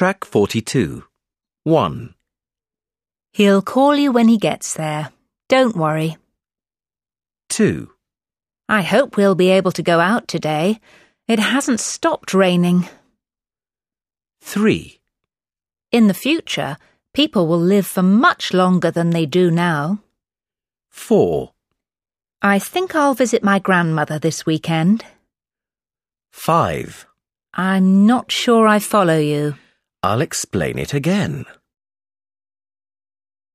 Track 42. 1, He'll call you when he gets there. Don't worry. 2, I hope we'll be able to go out today. It hasn't stopped raining. 3, In the future, people will live for much longer than they do now. 4, I think I'll visit my grandmother this weekend. 5. I'm not sure I follow you. I'll explain it again.